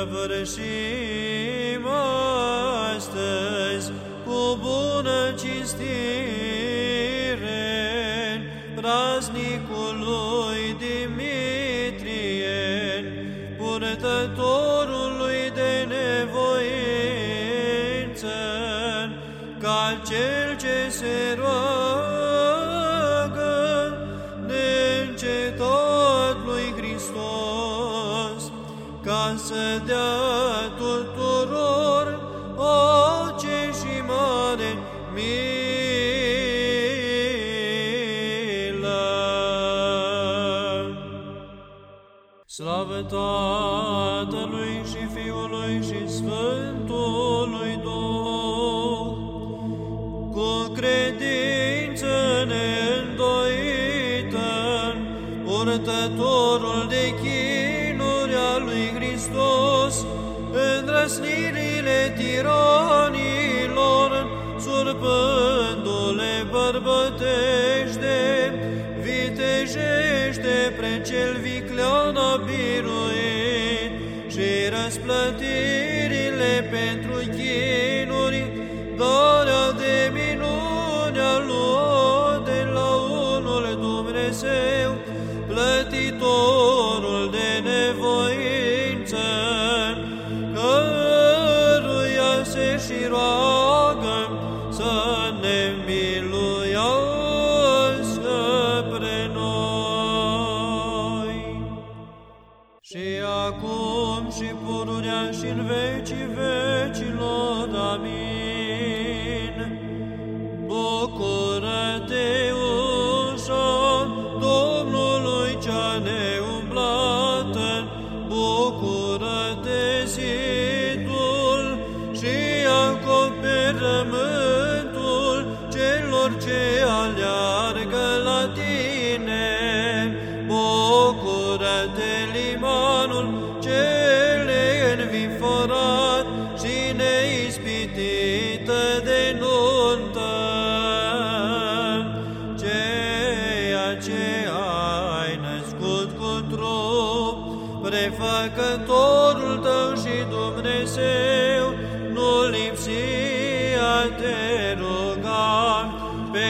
împărtășim astăzi cu bună cinstire praznicul lui Dimitrie, purtătorului de nevoință, ca cel ce se roagă ca să dea tuturor pace și mare milă. Slavă Tatălui și Fiului și Sfântului Duh, cu credință neîndoită, purtătorul de chinuri îndrăsnirile tiranilor, surpându-le bărbătește, vitejește pre cel viclean a biruit și răsplătirile pentru chinuri, darea de minunea luat de la unul Dumnezeu, plătitorul și roagă să ne miluiască pre noi. Și acum și pururea și în vecii vecilor, amin. Celor ce aleargă la tine. Bucură-te, limanul cele înviforat și neispitită de nuntă. Ceea ce ai născut cu trup, prefăcătorul tău și Dumnezeu,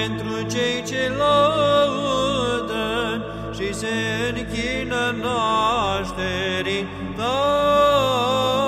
pentru cei ce laudă și se închină nașterii tale.